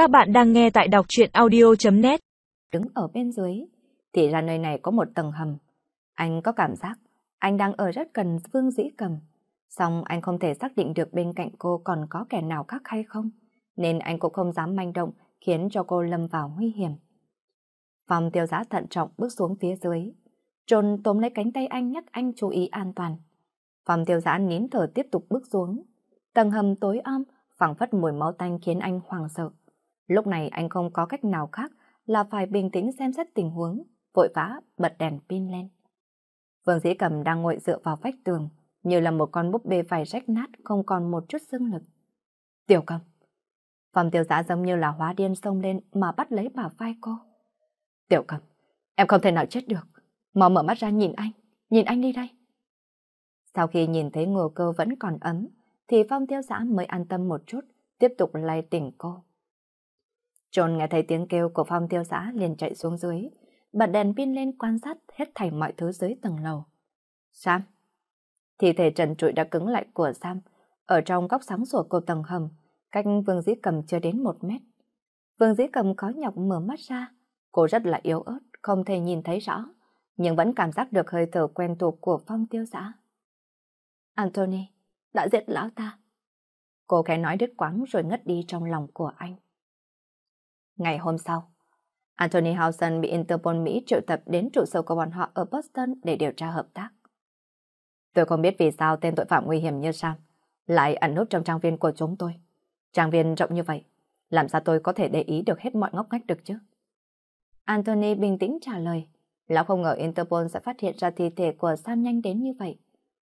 Các bạn đang nghe tại đọc chuyện audio.net Đứng ở bên dưới, thì ra nơi này có một tầng hầm. Anh có cảm giác, anh đang ở rất gần Vương Dĩ Cầm. Xong anh không thể xác định được bên cạnh cô còn có kẻ nào khác hay không, nên anh cũng không dám manh động khiến cho cô lâm vào nguy hiểm. Phòng tiêu giá thận trọng bước xuống phía dưới. Trôn tóm lấy cánh tay anh nhắc anh chú ý an toàn. Phòng tiêu giá nín thở tiếp tục bước xuống. Tầng hầm tối om, phẳng phất mùi máu tanh khiến anh hoàng sợ. Lúc này anh không có cách nào khác là phải bình tĩnh xem xét tình huống, vội vã bật đèn pin lên. Vương Dĩ Cầm đang ngồi dựa vào vách tường, như là một con búp bê phải rách nát không còn một chút xương lực. Tiểu Cầm. Phòng tiểu giã giống như là hóa điên xông lên mà bắt lấy bà vai cô. Tiểu Cầm, em không thể nào chết được. Mau mở mắt ra nhìn anh, nhìn anh đi đây. Sau khi nhìn thấy ngô cơ vẫn còn ấm, thì Phong tiêu giã mới an tâm một chút, tiếp tục lay tỉnh cô. John nghe thấy tiếng kêu của Phong tiêu giã liền chạy xuống dưới, bật đèn pin lên quan sát hết thảy mọi thứ dưới tầng lầu. Sam. Thi thể trần trụi đã cứng lại của Sam, ở trong góc sáng sủa của tầng hầm, cách Vương Dĩ Cầm chưa đến một mét. Vương Dĩ Cầm khó nhọc mở mắt ra, cô rất là yếu ớt, không thể nhìn thấy rõ, nhưng vẫn cảm giác được hơi thở quen thuộc của Phong tiêu giã. Anthony, đã giết lão ta. Cô khẽ nói đứt quãng rồi ngất đi trong lòng của anh. Ngày hôm sau, Anthony Housen bị Interpol Mỹ triệu tập đến trụ sở của bọn họ ở Boston để điều tra hợp tác. Tôi không biết vì sao tên tội phạm nguy hiểm như Sam lại ẩn núp trong trang viên của chúng tôi. Trang viên rộng như vậy, làm sao tôi có thể để ý được hết mọi ngóc ngách được chứ? Anthony bình tĩnh trả lời. Lão không ngờ Interpol sẽ phát hiện ra thi thể của Sam nhanh đến như vậy.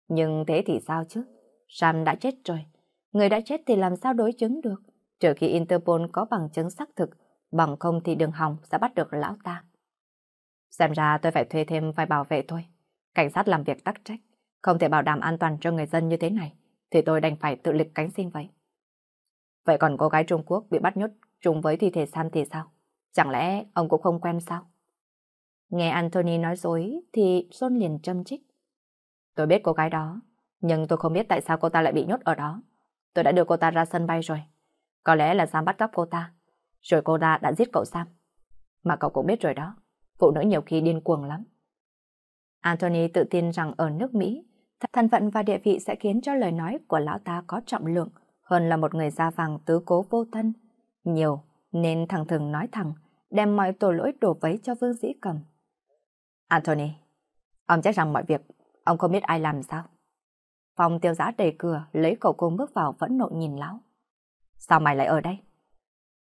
Nhưng thế thì sao chứ? Sam đã chết rồi. Người đã chết thì làm sao đối chứng được? Trừ khi Interpol có bằng chứng xác thực, bằng không thì đường hòng sẽ bắt được lão ta. Xem ra tôi phải thuê thêm vài bảo vệ thôi. Cảnh sát làm việc tắc trách, không thể bảo đảm an toàn cho người dân như thế này, thì tôi đành phải tự lực cánh sinh vậy. Vậy còn cô gái Trung Quốc bị bắt nhốt chung với thi thể San thì sao? Chẳng lẽ ông cũng không quen sao? Nghe Anthony nói dối thì John liền châm trích. Tôi biết cô gái đó, nhưng tôi không biết tại sao cô ta lại bị nhốt ở đó. Tôi đã đưa cô ta ra sân bay rồi. Có lẽ là giam bắt cóc cô ta. Rồi cô ta đã giết cậu Sam. Mà cậu cũng biết rồi đó, phụ nữ nhiều khi điên cuồng lắm. Anthony tự tin rằng ở nước Mỹ, thân phận và địa vị sẽ khiến cho lời nói của lão ta có trọng lượng hơn là một người da vàng tứ cố vô thân. Nhiều, nên thằng thường nói thẳng, đem mọi tội lỗi đổ vấy cho Vương Dĩ Cầm. Anthony, ông chắc rằng mọi việc Ông không biết ai làm sao? phòng tiêu giá đầy cửa, lấy cậu cung bước vào vẫn nộ nhìn lão. Sao mày lại ở đây?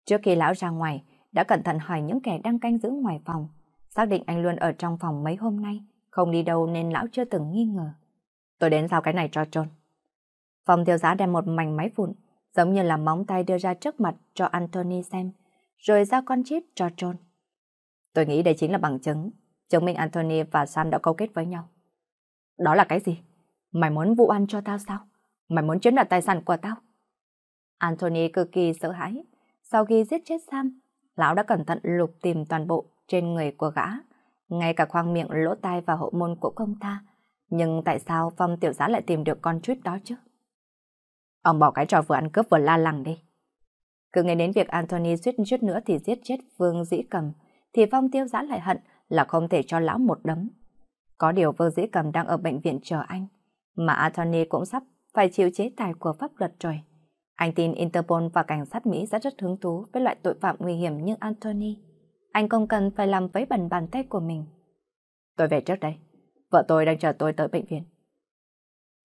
Trước khi lão ra ngoài, đã cẩn thận hỏi những kẻ đang canh giữ ngoài phòng. Xác định anh luôn ở trong phòng mấy hôm nay, không đi đâu nên lão chưa từng nghi ngờ. Tôi đến giao cái này cho trôn. phòng tiêu giá đem một mảnh máy vụn, giống như là móng tay đưa ra trước mặt cho Anthony xem, rồi giao con chip cho trôn. Tôi nghĩ đây chính là bằng chứng, chứng minh Anthony và Sam đã câu kết với nhau. Đó là cái gì? Mày muốn vụ ăn cho tao sao? Mày muốn chiếm đoạt tài sản của tao? Anthony cực kỳ sợ hãi. Sau khi giết chết Sam, lão đã cẩn thận lục tìm toàn bộ trên người của gã, ngay cả khoang miệng, lỗ tai và hậu môn của công ta. Nhưng tại sao Phong tiểu giá lại tìm được con trút đó chứ? Ông bỏ cái trò vừa ăn cướp vừa la lằng đi. Cứ nghe đến việc Anthony suýt chút nữa thì giết chết Vương Dĩ Cầm, thì Phong tiêu giá lại hận là không thể cho lão một đấm. Có điều Vương Dĩ Cầm đang ở bệnh viện chờ anh, mà Anthony cũng sắp phải chịu chế tài của pháp luật rồi. Anh tin Interpol và cảnh sát Mỹ sẽ rất hứng thú với loại tội phạm nguy hiểm như Anthony. Anh không cần phải làm vấy bẩn bàn tay của mình. Tôi về trước đây. Vợ tôi đang chờ tôi tới bệnh viện.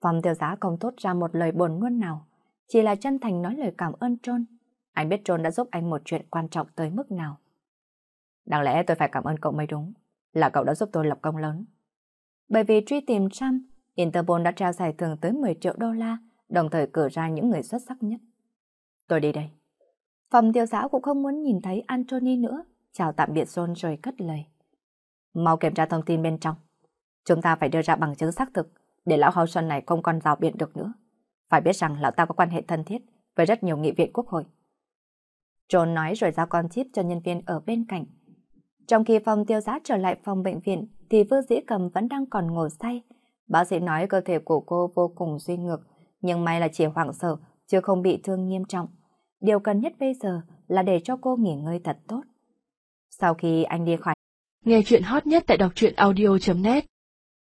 Phòng tiêu giá không thốt ra một lời buồn luôn nào. Chỉ là chân thành nói lời cảm ơn John. Anh biết John đã giúp anh một chuyện quan trọng tới mức nào. Đáng lẽ tôi phải cảm ơn cậu mới đúng. Là cậu đã giúp tôi lập công lớn. Bởi vì truy tìm Trump, Interpol đã trao giải thưởng tới 10 triệu đô la, đồng thời cử ra những người xuất sắc nhất. Tôi đi đây. Phòng tiêu giáo cũng không muốn nhìn thấy Anthony nữa, chào tạm biệt John rồi cất lời. Mau kiểm tra thông tin bên trong. Chúng ta phải đưa ra bằng chứng xác thực, để lão Howson này không còn rào biện được nữa. Phải biết rằng lão ta có quan hệ thân thiết với rất nhiều nghị viện quốc hội. John nói rồi giao con chip cho nhân viên ở bên cạnh. Trong khi phòng tiêu giá trở lại phòng bệnh viện, thì Vương Dĩ Cầm vẫn đang còn ngồi say. Bác sĩ nói cơ thể của cô vô cùng suy ngược, nhưng may là chỉ hoảng sợ, chưa không bị thương nghiêm trọng. Điều cần nhất bây giờ là để cho cô nghỉ ngơi thật tốt. Sau khi anh đi khỏi, nghe chuyện hot nhất tại đọc truyện audio.net